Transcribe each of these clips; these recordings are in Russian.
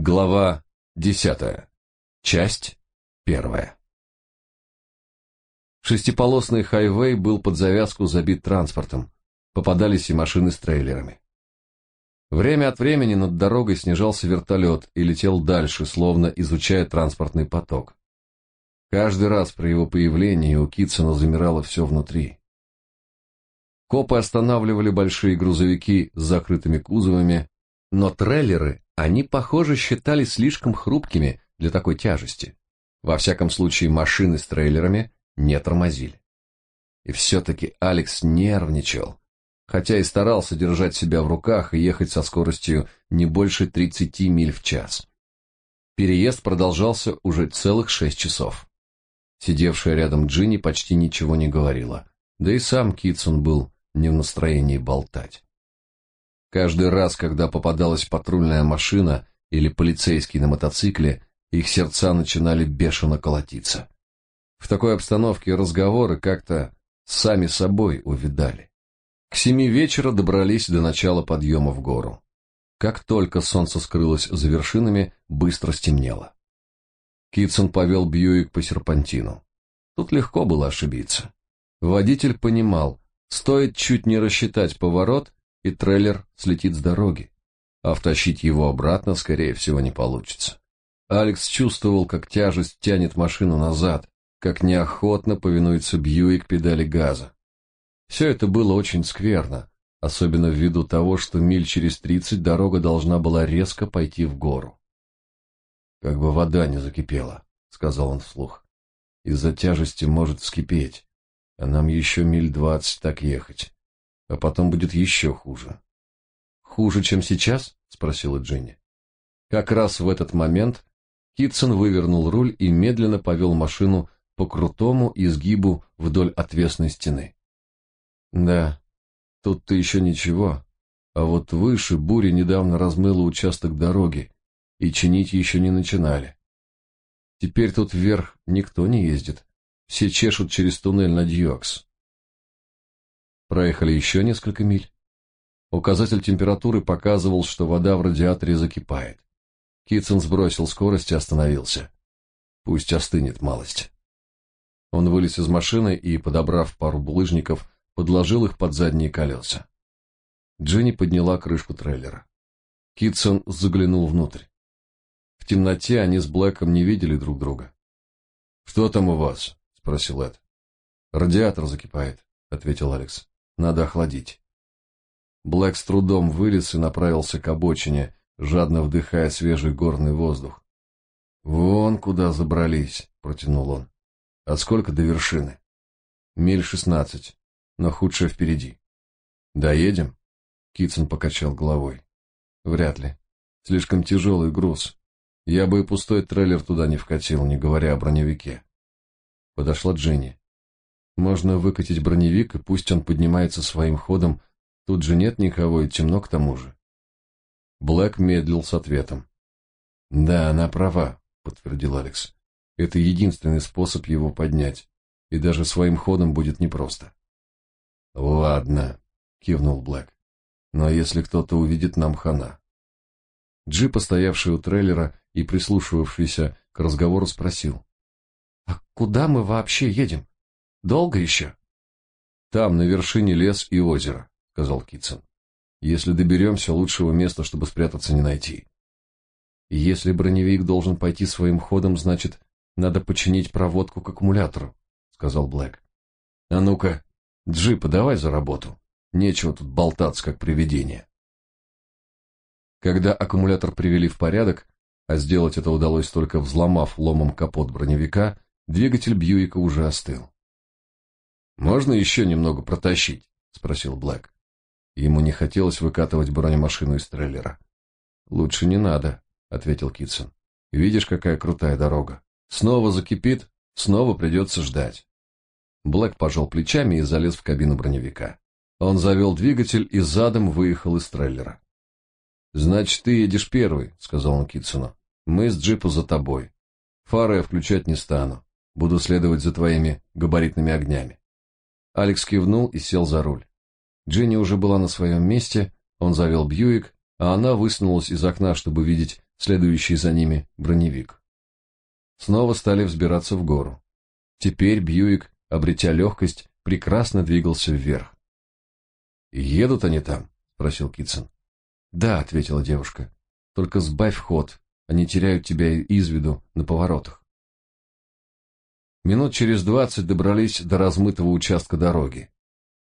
Глава десятая. Часть первая. Шестиполосный хайвей был под завязку забит транспортом. Попадались и машины с трейлерами. Время от времени над дорогой снижался вертолет и летел дальше, словно изучая транспортный поток. Каждый раз при его появлении у Китсона замирало все внутри. Копы останавливали большие грузовики с закрытыми кузовами, но трейлеры они, похоже, считали слишком хрупкими для такой тяжести. Во всяком случае, машины с трейлерами не тормозили. И все-таки Алекс нервничал, хотя и старался держать себя в руках и ехать со скоростью не больше 30 миль в час. Переезд продолжался уже целых шесть часов. Сидевшая рядом Джинни почти ничего не говорила, да и сам Китсон был не в настроении болтать. Каждый раз, когда попадалась патрульная машина или полицейский на мотоцикле, их сердца начинали бешено колотиться. В такой обстановке разговоры как-то сами собой увидали. К семи вечера добрались до начала подъема в гору. Как только солнце скрылось за вершинами, быстро стемнело. Китсон повел Бьюик по серпантину. Тут легко было ошибиться. Водитель понимал, Стоит чуть не рассчитать поворот, и трейлер слетит с дороги, а втащить его обратно, скорее всего, не получится. Алекс чувствовал, как тяжесть тянет машину назад, как неохотно повинуется Бьюик педали газа. Все это было очень скверно, особенно ввиду того, что миль через тридцать дорога должна была резко пойти в гору. «Как бы вода не закипела», — сказал он вслух. «Из-за тяжести может вскипеть а нам еще миль двадцать так ехать. А потом будет еще хуже. Хуже, чем сейчас? спросила Дженни. Как раз в этот момент Китсон вывернул руль и медленно повел машину по крутому изгибу вдоль отвесной стены. Да, тут-то еще ничего, а вот выше буря недавно размыла участок дороги, и чинить еще не начинали. Теперь тут вверх никто не ездит, все чешут через туннель на Дьюакс. Проехали еще несколько миль. Указатель температуры показывал, что вода в радиаторе закипает. Китсон сбросил скорость и остановился. Пусть остынет малость. Он вылез из машины и, подобрав пару булыжников, подложил их под задние колеса. Дженни подняла крышку трейлера. Китсон заглянул внутрь. В темноте они с Блэком не видели друг друга. «Что там у вас?» спросил Эд. Радиатор закипает, ответил Алекс. Надо охладить. Блэк с трудом вылез и направился к обочине, жадно вдыхая свежий горный воздух. Вон куда забрались, протянул он. А сколько до вершины? Миль шестнадцать, но худшее впереди. Доедем? Китсон покачал головой. Вряд ли. Слишком тяжелый груз. Я бы и пустой трейлер туда не вкатил, не говоря о броневике. Подошла Дженни. Можно выкатить броневик, и пусть он поднимается своим ходом. Тут же нет никого, и темно к тому же. Блэк медлил с ответом. Да, она права, подтвердил Алекс. Это единственный способ его поднять, и даже своим ходом будет непросто. Ладно, кивнул Блэк. Но если кто-то увидит нам хана. Джип, стоявший у трейлера и прислушивавшийся к разговору, спросил: а куда мы вообще едем? Долго еще? Там, на вершине лес и озеро, сказал Китсон. Если доберемся, лучшего места, чтобы спрятаться, не найти. Если броневик должен пойти своим ходом, значит, надо починить проводку к аккумулятору, сказал Блэк. А ну-ка, джипа, давай за работу. Нечего тут болтаться, как привидение. Когда аккумулятор привели в порядок, а сделать это удалось только взломав ломом капот броневика, Двигатель Бьюика уже остыл. «Можно еще немного протащить?» — спросил Блэк. Ему не хотелось выкатывать бронемашину из трейлера. «Лучше не надо», — ответил Китсон. «Видишь, какая крутая дорога. Снова закипит, снова придется ждать». Блэк пожал плечами и залез в кабину броневика. Он завел двигатель и задом выехал из трейлера. «Значит, ты едешь первый», — сказал он Китсону. «Мы с джипа за тобой. Фары я включать не стану. Буду следовать за твоими габаритными огнями. Алекс кивнул и сел за руль. Дженни уже была на своем месте, он завел Бьюик, а она высунулась из окна, чтобы видеть следующий за ними броневик. Снова стали взбираться в гору. Теперь Бьюик, обретя легкость, прекрасно двигался вверх. «Едут они там?» — спросил Китсон. «Да», — ответила девушка. «Только сбавь ход, они теряют тебя из виду на поворотах». Минут через двадцать добрались до размытого участка дороги.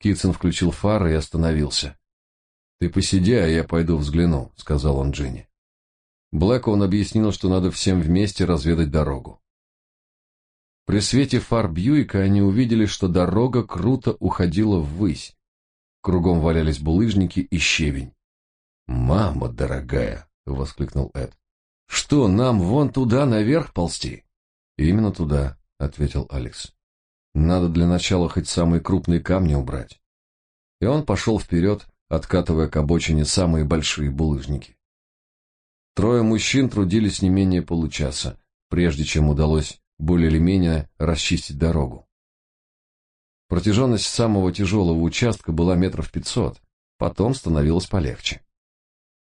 Китсон включил фары и остановился. «Ты посиди, а я пойду взгляну», — сказал он Джинни. Блэку он объяснил, что надо всем вместе разведать дорогу. При свете фар Бьюика они увидели, что дорога круто уходила ввысь. Кругом валялись булыжники и щебень. «Мама дорогая!» — воскликнул Эд. «Что, нам вон туда наверх ползти?» «Именно туда», — ответил Алекс. «Надо для начала хоть самые крупные камни убрать». И он пошел вперед, откатывая к обочине самые большие булыжники. Трое мужчин трудились не менее получаса, прежде чем удалось более или менее расчистить дорогу. Протяженность самого тяжелого участка была метров пятьсот, потом становилось полегче.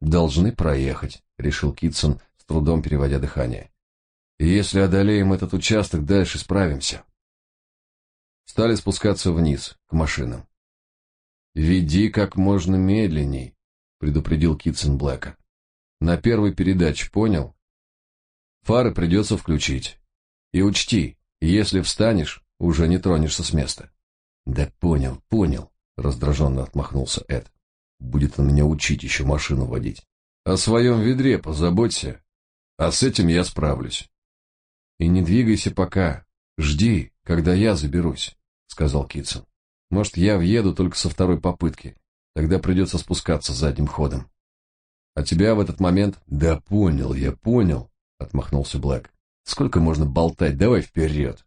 «Должны проехать», — решил Китсон, с трудом переводя дыхание. «Если одолеем этот участок, дальше справимся». Стали спускаться вниз, к машинам. «Веди как можно медленней», — предупредил Китсон Блэка. «На первой передаче, понял? Фары придется включить. И учти, если встанешь, уже не тронешься с места». «Да понял, понял», — раздраженно отмахнулся Эд. «Будет он меня учить еще машину водить. О своем ведре позаботься, а с этим я справлюсь». «И не двигайся пока. Жди, когда я заберусь», — сказал Китсон. Может, я въеду только со второй попытки. Тогда придется спускаться задним ходом. А тебя в этот момент... Да понял, я понял, отмахнулся Блэк. Сколько можно болтать? Давай вперед.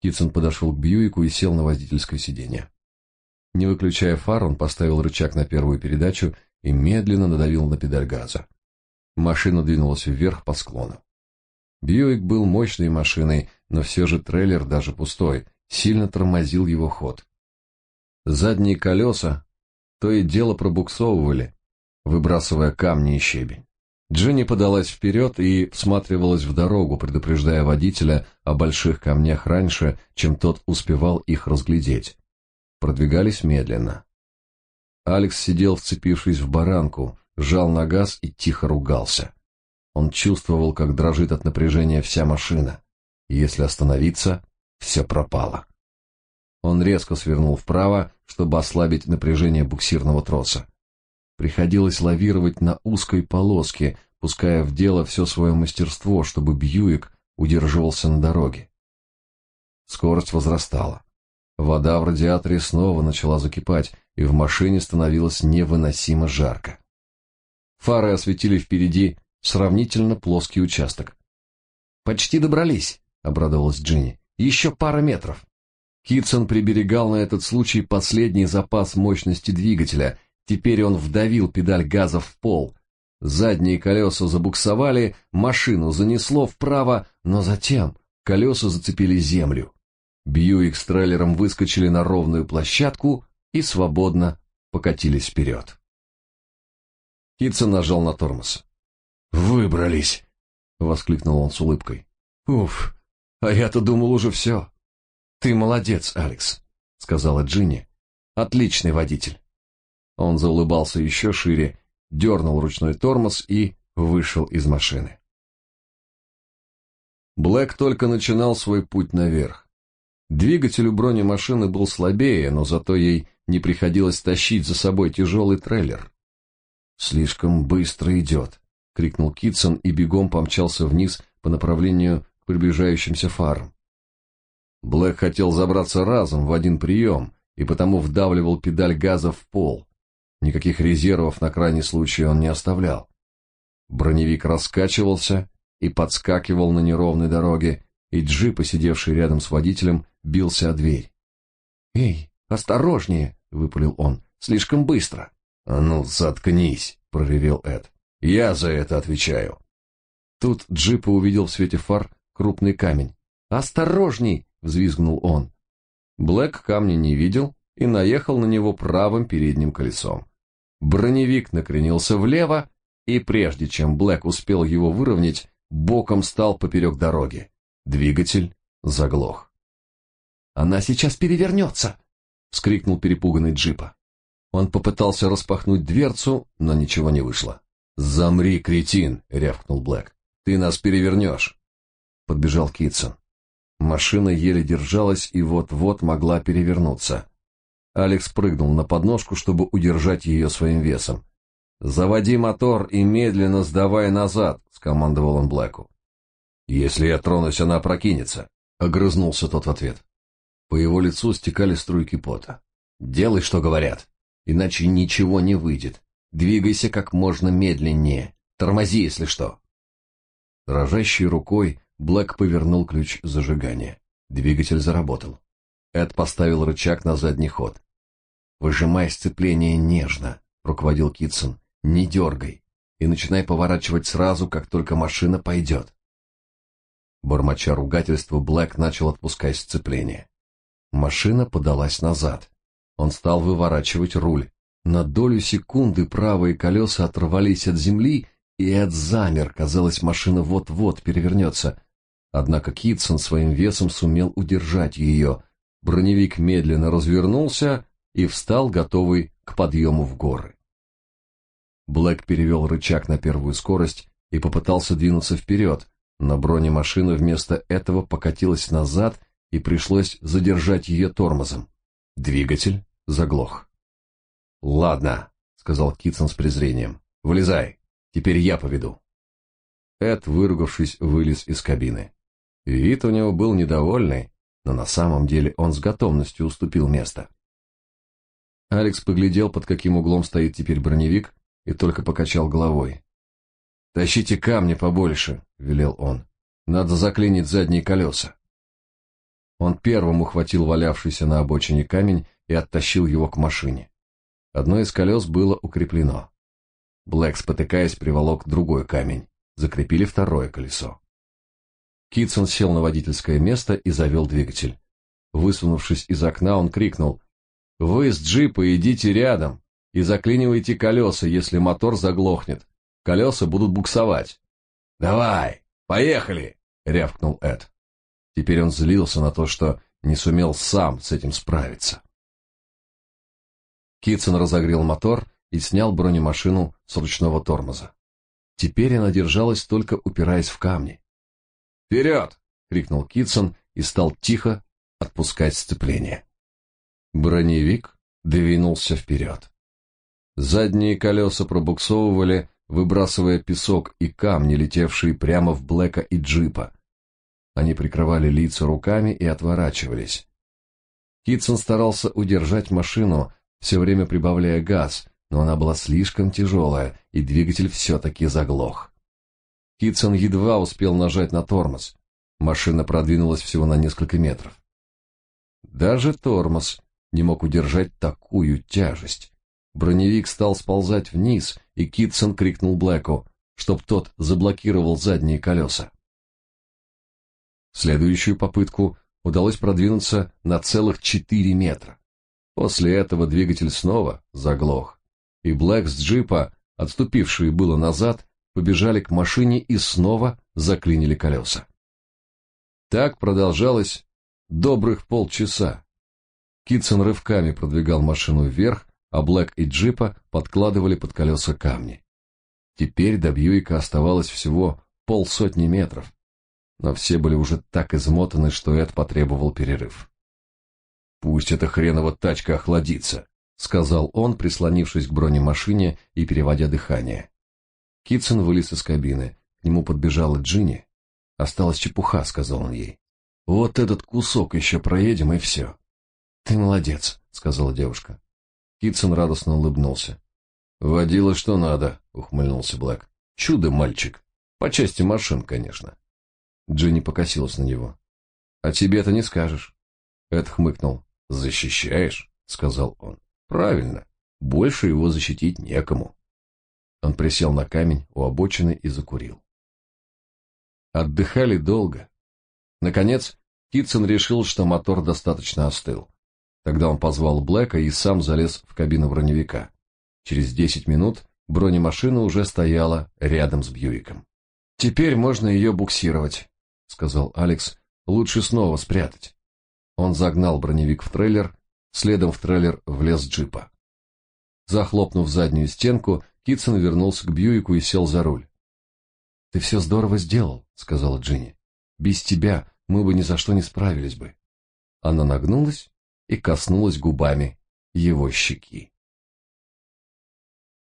Китсон подошел к Бьюику и сел на водительское сиденье. Не выключая фар, он поставил рычаг на первую передачу и медленно надавил на педаль газа. Машина двинулась вверх по склону. Бьюик был мощной машиной, но все же трейлер, даже пустой, сильно тормозил его ход. Задние колеса то и дело пробуксовывали, выбрасывая камни и щебень. Дженни подалась вперед и всматривалась в дорогу, предупреждая водителя о больших камнях раньше, чем тот успевал их разглядеть. Продвигались медленно. Алекс сидел, вцепившись в баранку, жал на газ и тихо ругался. Он чувствовал, как дрожит от напряжения вся машина. Если остановиться, все пропало. Он резко свернул вправо, чтобы ослабить напряжение буксирного троса. Приходилось лавировать на узкой полоске, пуская в дело все свое мастерство, чтобы Бьюик удерживался на дороге. Скорость возрастала. Вода в радиаторе снова начала закипать, и в машине становилось невыносимо жарко. Фары осветили впереди сравнительно плоский участок. «Почти добрались», — обрадовалась Джинни. Еще пара метров. Китсон приберегал на этот случай последний запас мощности двигателя. Теперь он вдавил педаль газа в пол. Задние колеса забуксовали, машину занесло вправо, но затем колеса зацепили землю. Бьюик с трейлером выскочили на ровную площадку и свободно покатились вперед. Китсон нажал на тормоз. «Выбрались!» — воскликнул он с улыбкой. «Уф, а я-то думал уже все. Ты молодец, Алекс, сказала Джинни. Отличный водитель. Он заулыбался еще шире, дернул ручной тормоз и вышел из машины. Блэк только начинал свой путь наверх. Двигатель у бронемашины был слабее, но зато ей не приходилось тащить за собой тяжелый трейлер. «Слишком быстро идет», — крикнул Китсон и бегом помчался вниз по направлению приближающимся фарам. Блэк хотел забраться разом в один прием и потому вдавливал педаль газа в пол. Никаких резервов на крайний случай он не оставлял. Броневик раскачивался и подскакивал на неровной дороге, и джип, сидевший рядом с водителем, бился о дверь. «Эй, осторожнее!» — выпалил он. «Слишком быстро!» «А ну, заткнись!» — проревел Эд. «Я за это отвечаю!» Тут джип увидел в свете фар крупный камень. «Осторожней!» — взвизгнул он. Блэк камня не видел и наехал на него правым передним колесом. Броневик накренился влево, и прежде чем Блэк успел его выровнять, боком стал поперек дороги. Двигатель заглох. «Она сейчас перевернется!» — вскрикнул перепуганный джипа. Он попытался распахнуть дверцу, но ничего не вышло. «Замри, кретин!» — рявкнул Блэк. «Ты нас перевернешь!» Подбежал Китсон. Машина еле держалась и вот-вот могла перевернуться. Алекс прыгнул на подножку, чтобы удержать ее своим весом. «Заводи мотор и медленно сдавай назад», — скомандовал он Блэку. «Если я тронусь, она опрокинется», — огрызнулся тот в ответ. По его лицу стекали струйки пота. «Делай, что говорят, иначе ничего не выйдет. Двигайся как можно медленнее. Тормози, если что». Дрожащей рукой Блэк повернул ключ зажигания. Двигатель заработал. Эд поставил рычаг на задний ход. «Выжимай сцепление нежно», — руководил Китсон. «Не дергай и начинай поворачивать сразу, как только машина пойдет». Бормоча ругательства, Блэк начал отпускать сцепление. Машина подалась назад. Он стал выворачивать руль. На долю секунды правые колеса оторвались от земли, и Эд замер, казалось, машина вот-вот перевернется. Однако Китсон своим весом сумел удержать ее. Броневик медленно развернулся и встал, готовый к подъему в горы. Блэк перевел рычаг на первую скорость и попытался двинуться вперед, но бронемашина вместо этого покатилась назад и пришлось задержать ее тормозом. Двигатель заглох. «Ладно», — сказал Китсон с презрением, — «вылезай, теперь я поведу». Эд, выругавшись, вылез из кабины. Вид у него был недовольный, но на самом деле он с готовностью уступил место. Алекс поглядел, под каким углом стоит теперь броневик, и только покачал головой. «Тащите камни побольше», — велел он. «Надо заклинить задние колеса». Он первым ухватил валявшийся на обочине камень и оттащил его к машине. Одно из колес было укреплено. Блэк, спотыкаясь, приволок другой камень. Закрепили второе колесо. Китсон сел на водительское место и завел двигатель. Высунувшись из окна, он крикнул «Вы с джипа идите рядом и заклинивайте колеса, если мотор заглохнет. Колеса будут буксовать». «Давай, поехали!» — рявкнул Эд. Теперь он злился на то, что не сумел сам с этим справиться. Китсон разогрел мотор и снял бронемашину с ручного тормоза. Теперь она держалась, только упираясь в камни. «Вперед!» — крикнул Китсон и стал тихо отпускать сцепление. Броневик двинулся вперед. Задние колеса пробуксовывали, выбрасывая песок и камни, летевшие прямо в Блэка и джипа. Они прикрывали лица руками и отворачивались. Китсон старался удержать машину, все время прибавляя газ, но она была слишком тяжелая, и двигатель все-таки заглох. Китсон едва успел нажать на тормоз. Машина продвинулась всего на несколько метров. Даже тормоз не мог удержать такую тяжесть. Броневик стал сползать вниз, и Китсон крикнул Блэку, чтоб тот заблокировал задние колеса. следующую попытку удалось продвинуться на целых четыре метра. После этого двигатель снова заглох, и Блэк с джипа, отступившие было назад, побежали к машине и снова заклинили колеса. Так продолжалось добрых полчаса. Китсон рывками продвигал машину вверх, а Блэк и Джипа подкладывали под колеса камни. Теперь до Бьюика оставалось всего полсотни метров, но все были уже так измотаны, что Эд потребовал перерыв. «Пусть эта хренова тачка охладится», — сказал он, прислонившись к бронемашине и переводя дыхание. Китсон вылез из кабины, к нему подбежала Джинни. «Осталась чепуха», — сказал он ей. «Вот этот кусок еще проедем, и все». «Ты молодец», — сказала девушка. Китсон радостно улыбнулся. «Водила что надо», — ухмыльнулся Блэк. «Чудо, мальчик. По части машин, конечно». Джинни покосилась на него. «А тебе это не скажешь». Эд хмыкнул. «Защищаешь?» — сказал он. «Правильно. Больше его защитить некому». Он присел на камень у обочины и закурил. Отдыхали долго. Наконец, Китсон решил, что мотор достаточно остыл. Тогда он позвал Блэка и сам залез в кабину броневика. Через десять минут Бронемашина уже стояла рядом с Бьюиком. «Теперь можно ее буксировать», — сказал Алекс. «Лучше снова спрятать». Он загнал броневик в трейлер, следом в трейлер влез джипа. Захлопнув заднюю стенку, Китсон вернулся к Бьюику и сел за руль. «Ты все здорово сделал», — сказала Джинни. «Без тебя мы бы ни за что не справились бы». Она нагнулась и коснулась губами его щеки.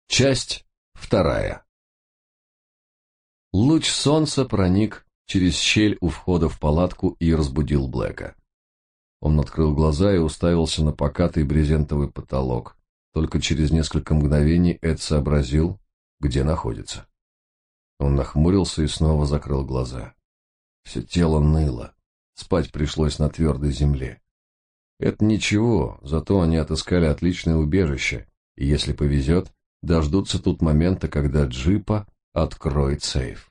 Часть вторая. Луч солнца проник через щель у входа в палатку и разбудил Блэка. Он открыл глаза и уставился на покатый брезентовый потолок. Только через несколько мгновений Эд сообразил, где находится. Он нахмурился и снова закрыл глаза. Все тело ныло. Спать пришлось на твердой земле. Это ничего, зато они отыскали отличное убежище, и если повезет, дождутся тут момента, когда джипа откроет сейф.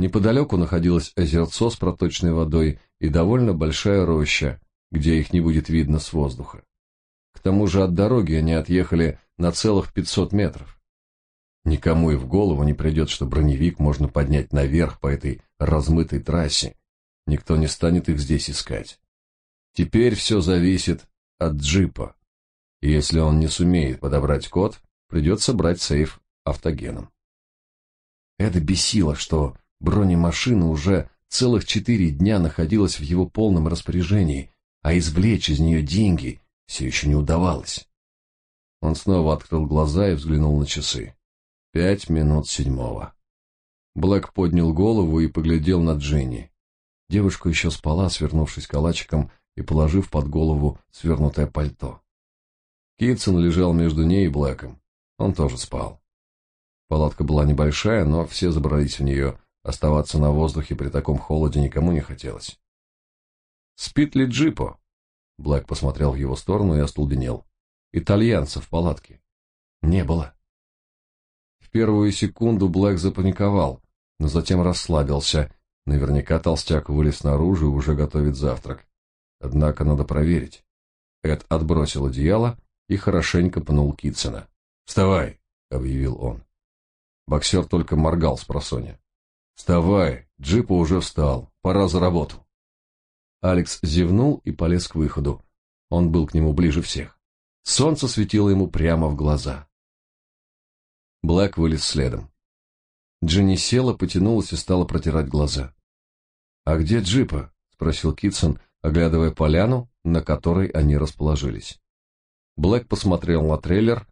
Неподалеку находилось озерцо с проточной водой и довольно большая роща, где их не будет видно с воздуха. К тому же от дороги они отъехали на целых 500 метров. Никому и в голову не придет, что броневик можно поднять наверх по этой размытой трассе. Никто не станет их здесь искать. Теперь все зависит от джипа. И если он не сумеет подобрать код, придется брать сейф автогеном. Это бесило, что бронемашина уже целых четыре дня находилась в его полном распоряжении, а извлечь из нее деньги все еще не удавалось. Он снова открыл глаза и взглянул на часы. Пять минут седьмого. Блэк поднял голову и поглядел на Джинни. Девушка еще спала, свернувшись калачиком и положив под голову свернутое пальто. Китсон лежал между ней и Блэком. Он тоже спал. Палатка была небольшая, но все забрались в нее. Оставаться на воздухе при таком холоде никому не хотелось. «Спит ли Джипо?» Блэк посмотрел в его сторону и остолбенел. «Итальянца в палатке?» «Не было». В первую секунду Блэк запаниковал, но затем расслабился. Наверняка толстяк вылез наружу и уже готовит завтрак. Однако надо проверить. Эд отбросил одеяло и хорошенько пнул Китсона. «Вставай!» — объявил он. Боксер только моргал с просонья. «Вставай! Джипа уже встал. Пора за работу!» Алекс зевнул и полез к выходу. Он был к нему ближе всех. Солнце светило ему прямо в глаза. Блэк вылез следом. Дженни села, потянулась и стала протирать глаза. «А где джипа?» — спросил Китсон, оглядывая поляну, на которой они расположились. Блэк посмотрел на трейлер,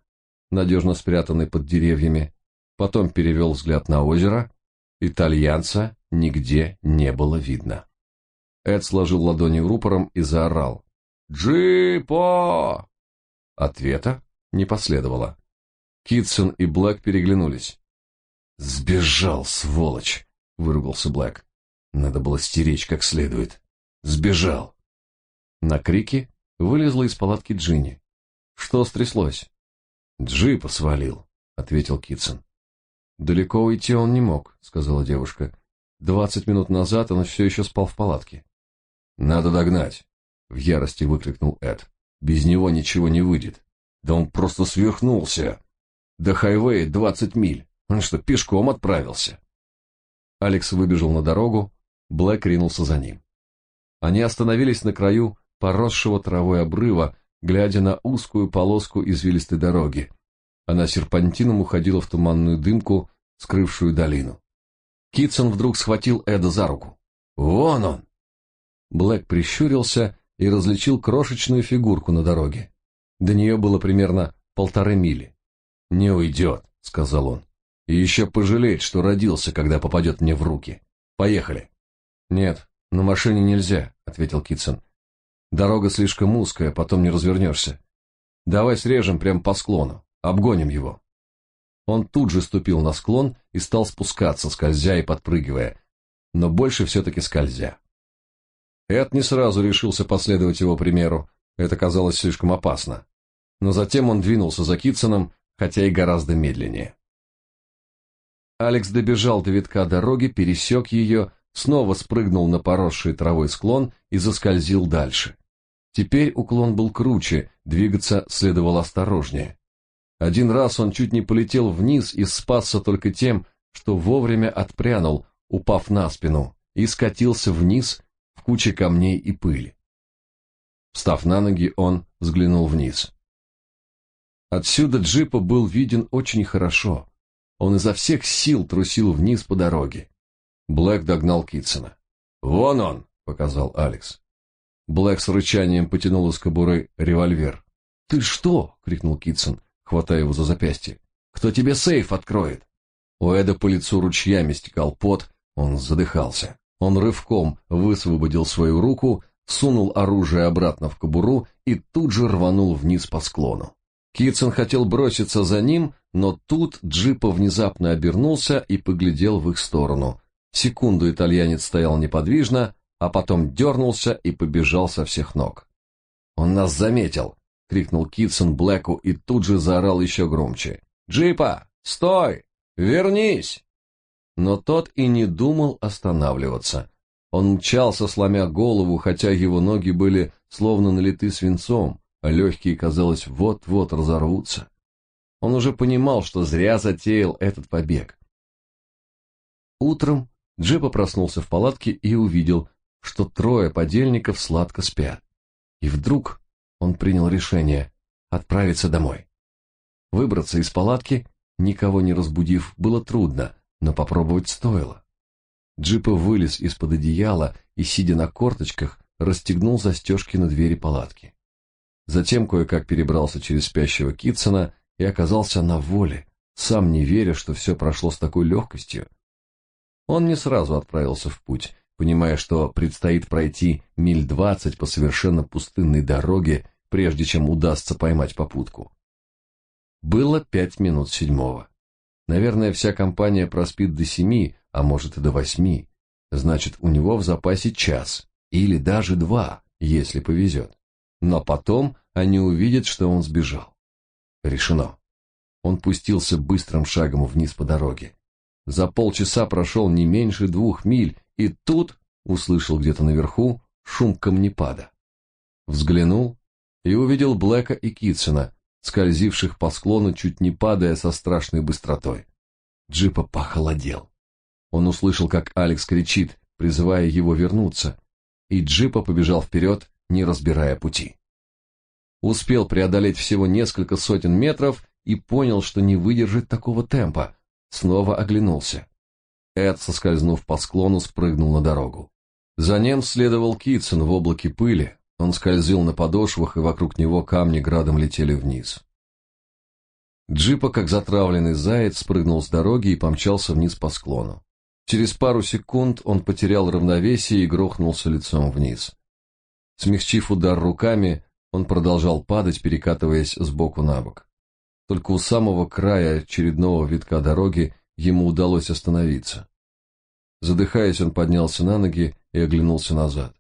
надежно спрятанный под деревьями, потом перевел взгляд на озеро. Итальянца нигде не было видно. Эд сложил ладони рупором и заорал. «Джипо!» Ответа не последовало. Китсон и Блэк переглянулись. «Сбежал, сволочь!» — выругался Блэк. «Надо было стеречь как следует. Сбежал!» На крики вылезла из палатки Джинни. «Что стряслось?» «Джипа свалил», — ответил Китсон. «Далеко уйти он не мог», — сказала девушка. «Двадцать минут назад он все еще спал в палатке». «Надо догнать», — в ярости выкрикнул Эд. «Без него ничего не выйдет. Да он просто сверхнулся!» До хайвея двадцать миль. Он что, пешком отправился? Алекс выбежал на дорогу, Блэк ринулся за ним. Они остановились на краю поросшего травой обрыва, глядя на узкую полоску извилистой дороги. Она серпантином уходила в туманную дымку, скрывшую долину. Китсон вдруг схватил Эда за руку. «Вон он!» Блэк прищурился и различил крошечную фигурку на дороге. До нее было примерно полторы мили. «Не уйдет», — сказал он. «И еще пожалеет, что родился, когда попадет мне в руки. Поехали». «Нет, на машине нельзя», — ответил Китсон. «Дорога слишком узкая, потом не развернешься. Давай срежем прямо по склону, обгоним его». Он тут же ступил на склон и стал спускаться, скользя и подпрыгивая, но больше все-таки скользя. Эд не сразу решился последовать его примеру, это казалось слишком опасно. Но затем он двинулся за Китсоном, хотя и гораздо медленнее. Алекс добежал до витка дороги, пересек ее, снова спрыгнул на поросший травой склон и заскользил дальше. Теперь уклон был круче, двигаться следовало осторожнее. Один раз он чуть не полетел вниз и спасся только тем, что вовремя отпрянул, упав на спину, и скатился вниз в куче камней и пыли. Встав на ноги, он взглянул вниз. Отсюда джипа был виден очень хорошо. Он изо всех сил трусил вниз по дороге. Блэк догнал Китсона. «Вон он!» — показал Алекс. Блэк с рычанием потянул из кобуры револьвер. «Ты что?» — крикнул Китсон, хватая его за запястье. «Кто тебе сейф откроет?» У Эда по лицу ручьями стекал пот, он задыхался. Он рывком высвободил свою руку, сунул оружие обратно в кобуру и тут же рванул вниз по склону. Китсон хотел броситься за ним, но тут джипа внезапно обернулся и поглядел в их сторону. Секунду итальянец стоял неподвижно, а потом дернулся и побежал со всех ног. «Он нас заметил!» — крикнул Китсон Блэку и тут же заорал еще громче. «Джипа! Стой! Вернись!» Но тот и не думал останавливаться. Он мчался, сломя голову, хотя его ноги были словно налиты свинцом, а легкие, казалось, вот-вот разорвутся. Он уже понимал, что зря затеял этот побег. Утром Джипа проснулся в палатке и увидел, что трое подельников сладко спят. И вдруг он принял решение отправиться домой. Выбраться из палатки, никого не разбудив, было трудно, но попробовать стоило. Джипа вылез из-под одеяла и, сидя на корточках, расстегнул застежки на двери палатки. Затем кое-как перебрался через спящего Китсона и оказался на воле, сам не веря, что все прошло с такой легкостью. Он не сразу отправился в путь, понимая, что предстоит пройти миль двадцать по совершенно пустынной дороге, прежде чем удастся поймать попутку. Было пять минут седьмого. Наверное, вся компания проспит до семи, а может и до восьми. Значит, у него в запасе час, или даже два, если повезет. Но потом они увидят, что он сбежал. Решено. Он пустился быстрым шагом вниз по дороге. За полчаса прошел не меньше двух миль, и тут услышал где-то наверху шум камнепада. Взглянул и увидел Блэка и Китсона, скользивших по склону, чуть не падая со страшной быстротой. Джипа похолодел. Он услышал, как Алекс кричит, призывая его вернуться, и Джипа побежал вперед, не разбирая пути. Успел преодолеть всего несколько сотен метров и понял, что не выдержит такого темпа. Снова оглянулся. Эд, соскользнув по склону, спрыгнул на дорогу. За ним следовал Китсон в облаке пыли. Он скользил на подошвах, и вокруг него камни градом летели вниз. Джипа, как затравленный заяц, спрыгнул с дороги и помчался вниз по склону. Через пару секунд он потерял равновесие и грохнулся лицом вниз. Смягчив удар руками, он продолжал падать, перекатываясь с боку на бок. Только у самого края очередного витка дороги ему удалось остановиться. Задыхаясь, он поднялся на ноги и оглянулся назад.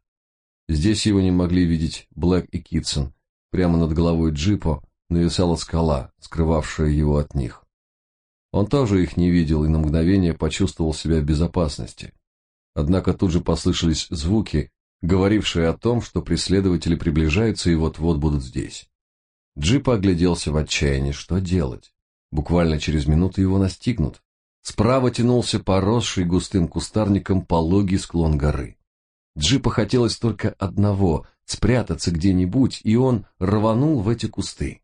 Здесь его не могли видеть Блэк и Китсон. Прямо над головой джипа нависала скала, скрывавшая его от них. Он тоже их не видел и на мгновение почувствовал себя в безопасности. Однако тут же послышались звуки, говорившие о том, что преследователи приближаются и вот-вот будут здесь. Джип огляделся в отчаянии, что делать? Буквально через минуту его настигнут. Справа тянулся поросший густым кустарником пологий склон горы. Джипа хотелось только одного — спрятаться где-нибудь, и он рванул в эти кусты.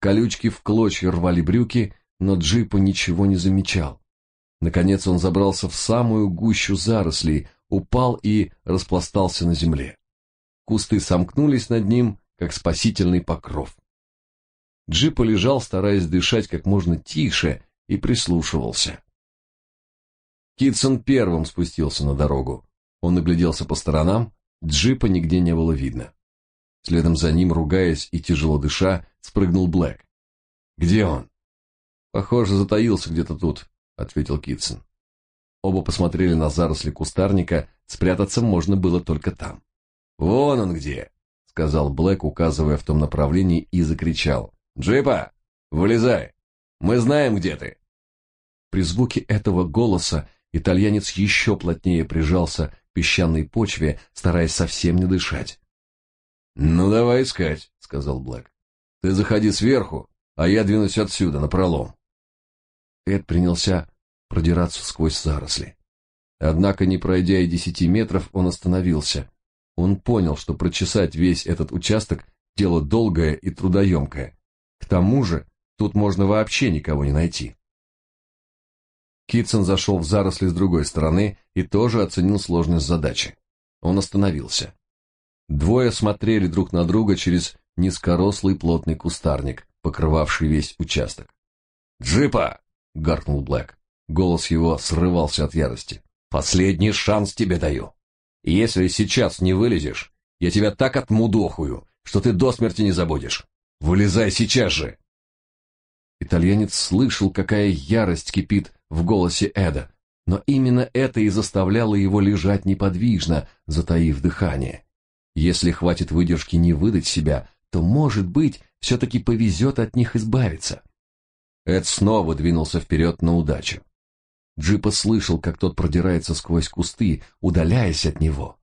Колючки в клочья рвали брюки, но Джипа ничего не замечал. Наконец он забрался в самую гущу зарослей, упал и распластался на земле. Кусты сомкнулись над ним, как спасительный покров. Джип лежал, стараясь дышать как можно тише, и прислушивался. Китсон первым спустился на дорогу. Он нагляделся по сторонам, джипа нигде не было видно. Следом за ним, ругаясь и тяжело дыша, спрыгнул Блэк. «Где он?» «Похоже, затаился где-то тут», — ответил Китсон. Оба посмотрели на заросли кустарника, спрятаться можно было только там. «Вон он где!» — сказал Блэк, указывая в том направлении, и закричал. «Джипа, вылезай! Мы знаем, где ты!» При звуке этого голоса итальянец еще плотнее прижался к песчаной почве, стараясь совсем не дышать. «Ну, давай искать», — сказал Блэк. «Ты заходи сверху, а я двинусь отсюда, напролом. Эд принялся продираться сквозь заросли. Однако, не пройдя и десяти метров, он остановился. Он понял, что прочесать весь этот участок – дело долгое и трудоемкое. К тому же, тут можно вообще никого не найти. Китсон зашел в заросли с другой стороны и тоже оценил сложность задачи. Он остановился. Двое смотрели друг на друга через низкорослый плотный кустарник, покрывавший весь участок. «Джипа!» — гаркнул Блэк. Голос его срывался от ярости. «Последний шанс тебе даю. Если сейчас не вылезешь, я тебя так отмудохаю, что ты до смерти не забудешь. Вылезай сейчас же!» Итальянец слышал, какая ярость кипит в голосе Эда, но именно это и заставляло его лежать неподвижно, затаив дыхание. Если хватит выдержки не выдать себя, то, может быть, все-таки повезет от них избавиться. Эд снова двинулся вперед на удачу. Джипа слышал, как тот продирается сквозь кусты, удаляясь от него.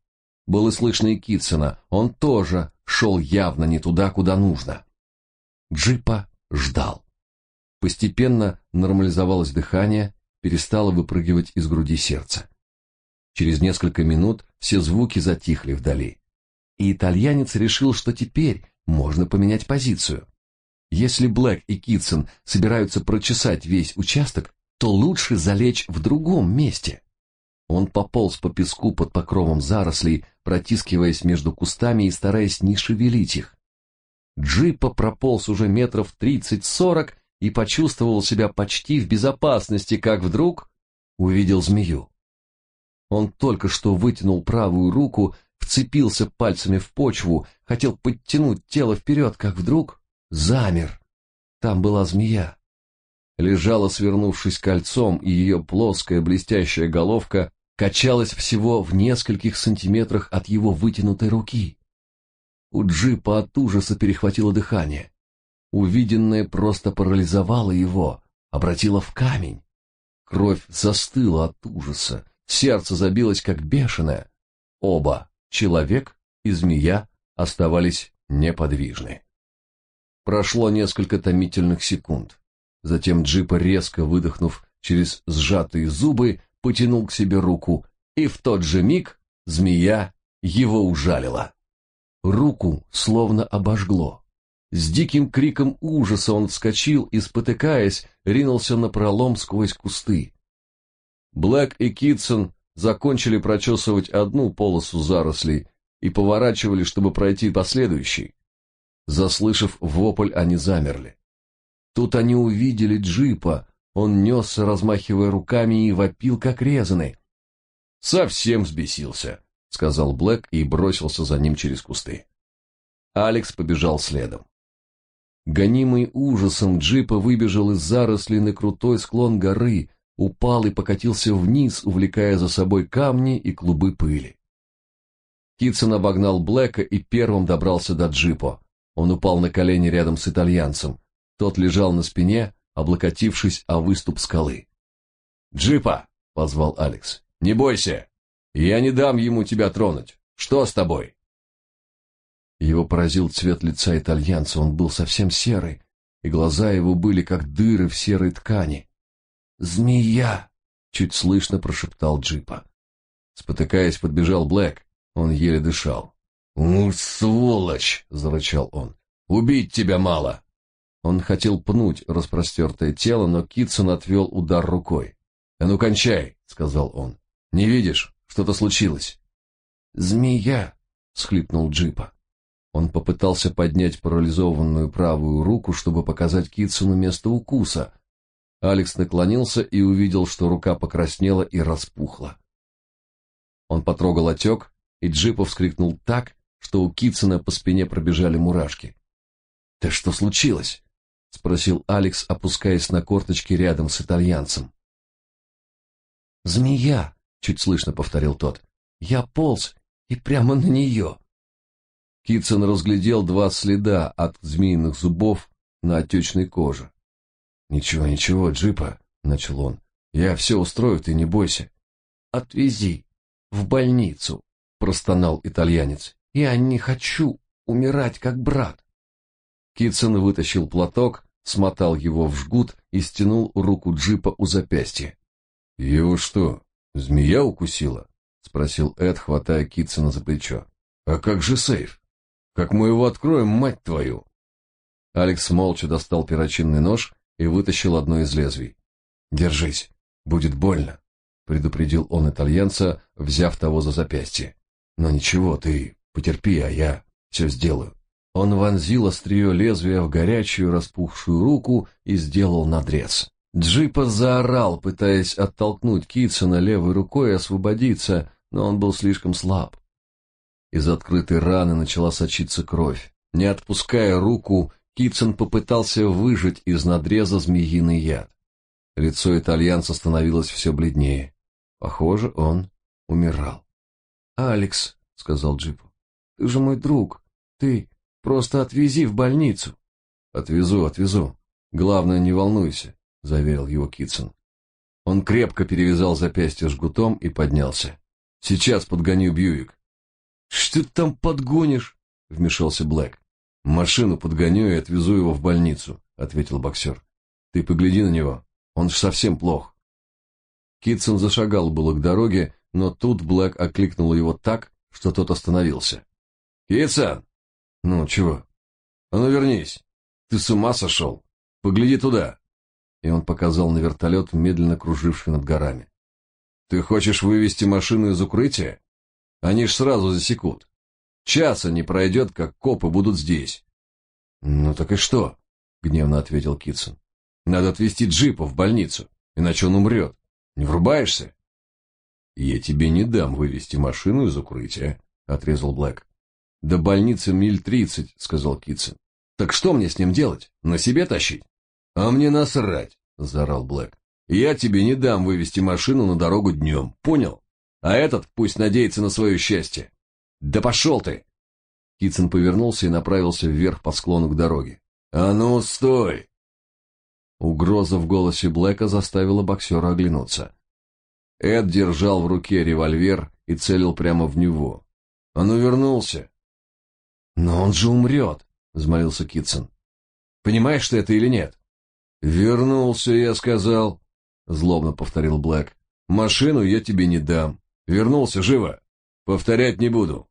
Было слышно и Китсона, он тоже шел явно не туда, куда нужно. Джипа ждал. Постепенно нормализовалось дыхание, перестало выпрыгивать из груди сердце. Через несколько минут все звуки затихли вдали. И итальянец решил, что теперь можно поменять позицию. Если Блэк и Китсон собираются прочесать весь участок, то лучше залечь в другом месте. Он пополз по песку под покровом зарослей, протискиваясь между кустами и стараясь не шевелить их. Джипа прополз уже метров тридцать-сорок и почувствовал себя почти в безопасности, как вдруг увидел змею. Он только что вытянул правую руку, вцепился пальцами в почву, хотел подтянуть тело вперед, как вдруг замер. Там была змея. Лежала, свернувшись кольцом, и ее плоская блестящая головка качалась всего в нескольких сантиметрах от его вытянутой руки. У джипа от ужаса перехватило дыхание. Увиденное просто парализовало его, обратило в камень. Кровь застыла от ужаса, сердце забилось как бешеное. Оба, человек и змея, оставались неподвижны. Прошло несколько томительных секунд. Затем Джипа, резко выдохнув через сжатые зубы, потянул к себе руку, и в тот же миг змея его ужалила. Руку словно обожгло. С диким криком ужаса он вскочил и, спотыкаясь, ринулся на пролом сквозь кусты. Блэк и Китсон закончили прочесывать одну полосу зарослей и поворачивали, чтобы пройти последующий. Заслышав вопль, они замерли. Тут они увидели джипа, он несся, размахивая руками, и вопил, как резанный. «Совсем взбесился», — сказал Блэк и бросился за ним через кусты. Алекс побежал следом. Гонимый ужасом, джипа выбежал из зарослей на крутой склон горы, упал и покатился вниз, увлекая за собой камни и клубы пыли. Китсон обогнал Блэка и первым добрался до джипа. Он упал на колени рядом с итальянцем. Тот лежал на спине, облокотившись о выступ скалы. «Джипа!» — позвал Алекс. «Не бойся! Я не дам ему тебя тронуть. Что с тобой?» Его поразил цвет лица итальянца, он был совсем серый, и глаза его были как дыры в серой ткани. «Змея!» — чуть слышно прошептал Джипа. Спотыкаясь, подбежал Блэк, он еле дышал. «Ну, сволочь!» — зарычал он. «Убить тебя мало!» Он хотел пнуть распростертое тело, но Китсон отвел удар рукой. «А ну, кончай!» — сказал он. «Не видишь? Что-то случилось!» «Змея!» — схлипнул Джипа. Он попытался поднять парализованную правую руку, чтобы показать Китсону место укуса. Алекс наклонился и увидел, что рука покраснела и распухла. Он потрогал отек, и Джипа вскрикнул так, что у Китсона по спине пробежали мурашки. «Да что случилось?» — спросил Алекс, опускаясь на корточки рядом с итальянцем. «Змея!» — чуть слышно повторил тот. «Я полз, и прямо на нее!» Китсон разглядел два следа от змеиных зубов на отечной коже. «Ничего, ничего, Джипа», — начал он, — «я все устрою, ты не бойся». «Отвези в больницу», — простонал итальянец. «Я не хочу умирать, как брат». Китсон вытащил платок, смотал его в жгут и стянул руку джипа у запястья. «Его что, змея укусила?» — спросил Эд, хватая Китсона за плечо. «А как же сейф? Как мы его откроем, мать твою?» Алекс молча достал перочинный нож и вытащил одно из лезвий. «Держись, будет больно», — предупредил он итальянца, взяв того за запястье. «Но ничего, ты потерпи, а я все сделаю». Он вонзил острие лезвия в горячую распухшую руку и сделал надрез. Джипа заорал, пытаясь оттолкнуть Китсона левой рукой и освободиться, но он был слишком слаб. Из открытой раны начала сочиться кровь. Не отпуская руку, Китсон попытался выжать из надреза змеиный яд. Лицо итальянца становилось все бледнее. Похоже, он умирал. «Алекс», — сказал Джипу, — «ты же мой друг. Ты просто отвези в больницу». «Отвезу, отвезу. Главное, не волнуйся заверил его Китсон. Он крепко перевязал запястье жгутом и поднялся. Сейчас подгоню Бьюик. Что ты там подгонишь? вмешался Блэк. Машину подгоню и отвезу его в больницу, ответил боксер. Ты погляди на него, он ж совсем плох. Китсон зашагал было к дороге, но тут Блэк окликнул его так, что тот остановился. «Китсон!» «Ну, чего?» «А ну вернись! Ты с ума сошел? Погляди туда!» и он показал на вертолет, медленно круживший над горами. «Ты хочешь вывести машину из укрытия? Они ж сразу засекут. Часа не пройдет, как копы будут здесь». «Ну так и что?» — гневно ответил Китсон. «Надо отвезти джипа в больницу, иначе он умрет. Не врубаешься?» «Я тебе не дам вывести машину из укрытия», — отрезал Блэк. «До больницы миль тридцать», — сказал Китсон. «Так что мне с ним делать? На себе тащить?» «А мне насрать!» — заорал Блэк. «Я тебе не дам вывести машину на дорогу днем, понял? А этот пусть надеется на свое счастье». «Да пошел ты!» Китсон повернулся и направился вверх по склону к дороге. «А ну, стой!» Угроза в голосе Блэка заставила боксера оглянуться. Эд держал в руке револьвер и целил прямо в него. «А ну, вернулся!» «Но он же умрет!» — взмолился Китсон. «Понимаешь ты это или нет?» «Вернулся, я сказал», — злобно повторил Блэк. «Машину я тебе не дам. Вернулся живо. Повторять не буду».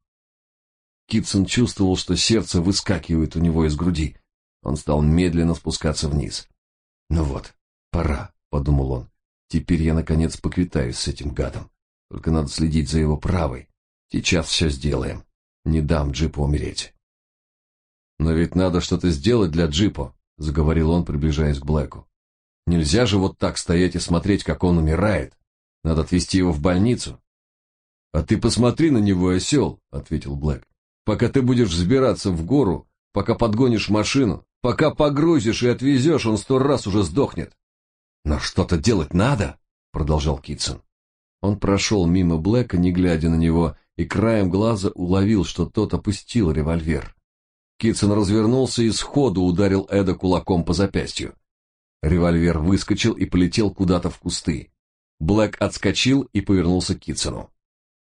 Китсон чувствовал, что сердце выскакивает у него из груди. Он стал медленно спускаться вниз. «Ну вот, пора», — подумал он. «Теперь я, наконец, поквитаюсь с этим гадом. Только надо следить за его правой. Сейчас все сделаем. Не дам джипу умереть». «Но ведь надо что-то сделать для джипа», — заговорил он, приближаясь к Блэку. «Нельзя же вот так стоять и смотреть, как он умирает. Надо отвезти его в больницу». «А ты посмотри на него, осел», — ответил Блэк. «Пока ты будешь взбираться в гору, пока подгонишь машину, пока погрузишь и отвезешь, он сто раз уже сдохнет». «Но что-то делать надо», — продолжал Китсон. Он прошел мимо Блэка, не глядя на него, и краем глаза уловил, что тот опустил револьвер. Китсон развернулся и сходу ударил Эда кулаком по запястью. Револьвер выскочил и полетел куда-то в кусты. Блэк отскочил и повернулся к Китсону.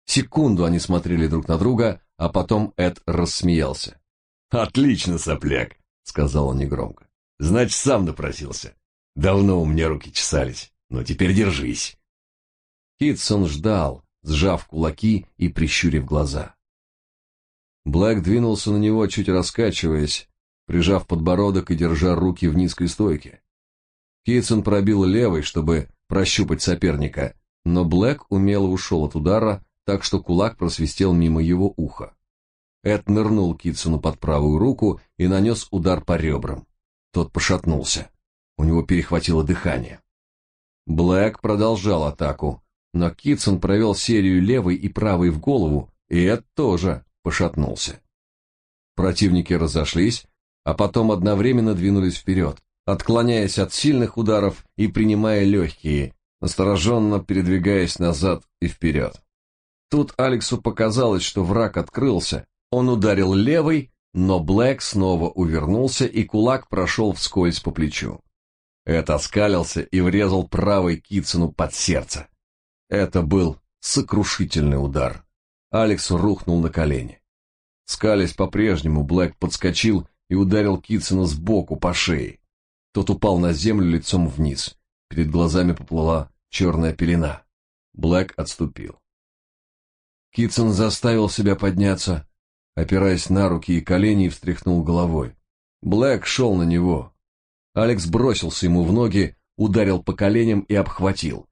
Секунду они смотрели друг на друга, а потом Эд рассмеялся. «Отлично, сопляк!» — сказал он негромко. «Значит, сам напросился. Давно у меня руки чесались, но теперь держись». Китсон ждал, сжав кулаки и прищурив глаза. Блэк двинулся на него, чуть раскачиваясь, прижав подбородок и держа руки в низкой стойке. Китсон пробил левой, чтобы прощупать соперника, но Блэк умело ушел от удара, так что кулак просвистел мимо его уха. Эд нырнул Китсону под правую руку и нанес удар по ребрам. Тот пошатнулся. У него перехватило дыхание. Блэк продолжал атаку, но Китсон провел серию левой и правой в голову, и Эд тоже пошатнулся. Противники разошлись, а потом одновременно двинулись вперед, отклоняясь от сильных ударов и принимая легкие, настороженно передвигаясь назад и вперед. Тут Алексу показалось, что враг открылся. Он ударил левой, но Блэк снова увернулся, и кулак прошел вскользь по плечу. Это оскалился и врезал правой Китсону под сердце. Это был сокрушительный удар. Алекс рухнул на колени. Скалясь по-прежнему, Блэк подскочил и ударил Китсона сбоку по шее. Тот упал на землю лицом вниз. Перед глазами поплыла черная пелена. Блэк отступил. Китсон заставил себя подняться, опираясь на руки и колени, и встряхнул головой. Блэк шел на него. Алекс бросился ему в ноги, ударил по коленям и обхватил.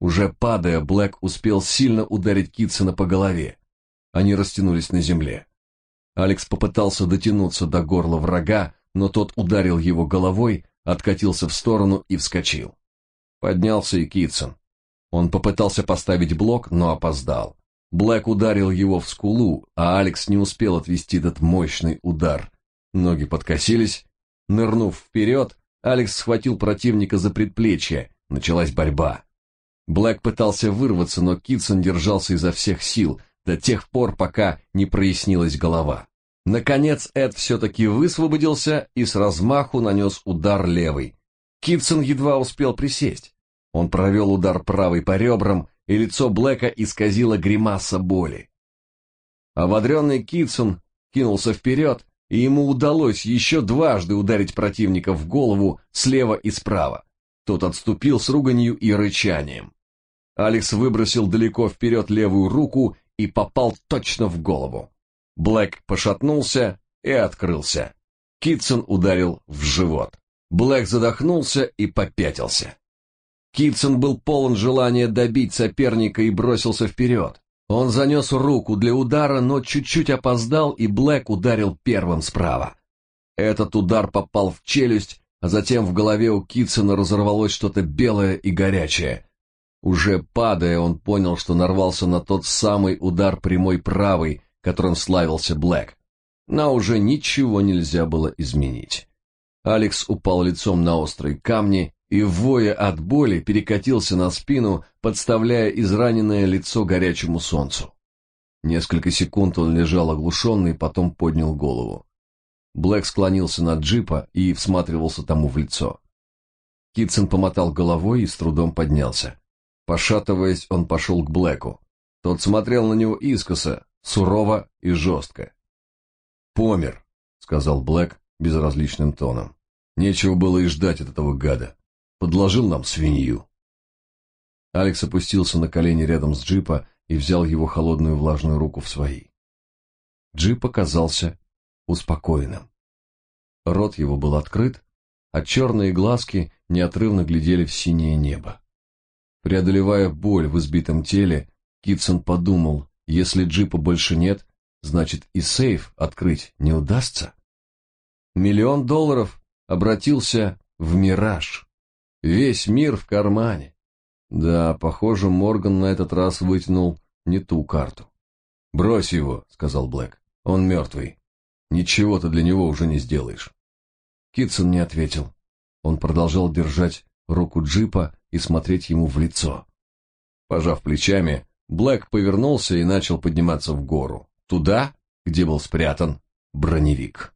Уже падая, Блэк успел сильно ударить Китсона по голове. Они растянулись на земле. Алекс попытался дотянуться до горла врага, но тот ударил его головой, откатился в сторону и вскочил. Поднялся и Китсон. Он попытался поставить блок, но опоздал. Блэк ударил его в скулу, а Алекс не успел отвести этот мощный удар. Ноги подкосились. Нырнув вперед, Алекс схватил противника за предплечье. Началась борьба. Блэк пытался вырваться, но Китсон держался изо всех сил, до тех пор, пока не прояснилась голова. Наконец Эд все-таки высвободился и с размаху нанес удар левый. Китсон едва успел присесть. Он провел удар правой по ребрам, и лицо Блэка исказило гримаса боли. Ободренный Китсон кинулся вперед, и ему удалось еще дважды ударить противника в голову слева и справа. Тот отступил с руганью и рычанием. Алекс выбросил далеко вперед левую руку и попал точно в голову. Блэк пошатнулся и открылся. Китсон ударил в живот. Блэк задохнулся и попятился. Китсон был полон желания добить соперника и бросился вперед. Он занес руку для удара, но чуть-чуть опоздал, и Блэк ударил первым справа. Этот удар попал в челюсть, а затем в голове у Китсона разорвалось что-то белое и горячее. Уже падая, он понял, что нарвался на тот самый удар прямой правой, которым славился Блэк. Но уже ничего нельзя было изменить. Алекс упал лицом на острые камни и, воя от боли, перекатился на спину, подставляя израненное лицо горячему солнцу. Несколько секунд он лежал оглушенный, потом поднял голову. Блэк склонился над джипа и всматривался тому в лицо. Китсон помотал головой и с трудом поднялся. Пошатываясь, он пошел к Блэку. Тот смотрел на него искоса, сурово и жестко. «Помер», — сказал Блэк безразличным тоном. «Нечего было и ждать от этого гада подложил нам свинью. Алекс опустился на колени рядом с джипа и взял его холодную влажную руку в свои. Джип оказался успокоенным. Рот его был открыт, а черные глазки неотрывно глядели в синее небо. Преодолевая боль в избитом теле, Китсон подумал, если джипа больше нет, значит и сейф открыть не удастся. Миллион долларов обратился в мираж. Весь мир в кармане. Да, похоже, Морган на этот раз вытянул не ту карту. «Брось его», — сказал Блэк. «Он мертвый. Ничего ты для него уже не сделаешь». Китсон не ответил. Он продолжал держать руку джипа и смотреть ему в лицо. Пожав плечами, Блэк повернулся и начал подниматься в гору, туда, где был спрятан броневик.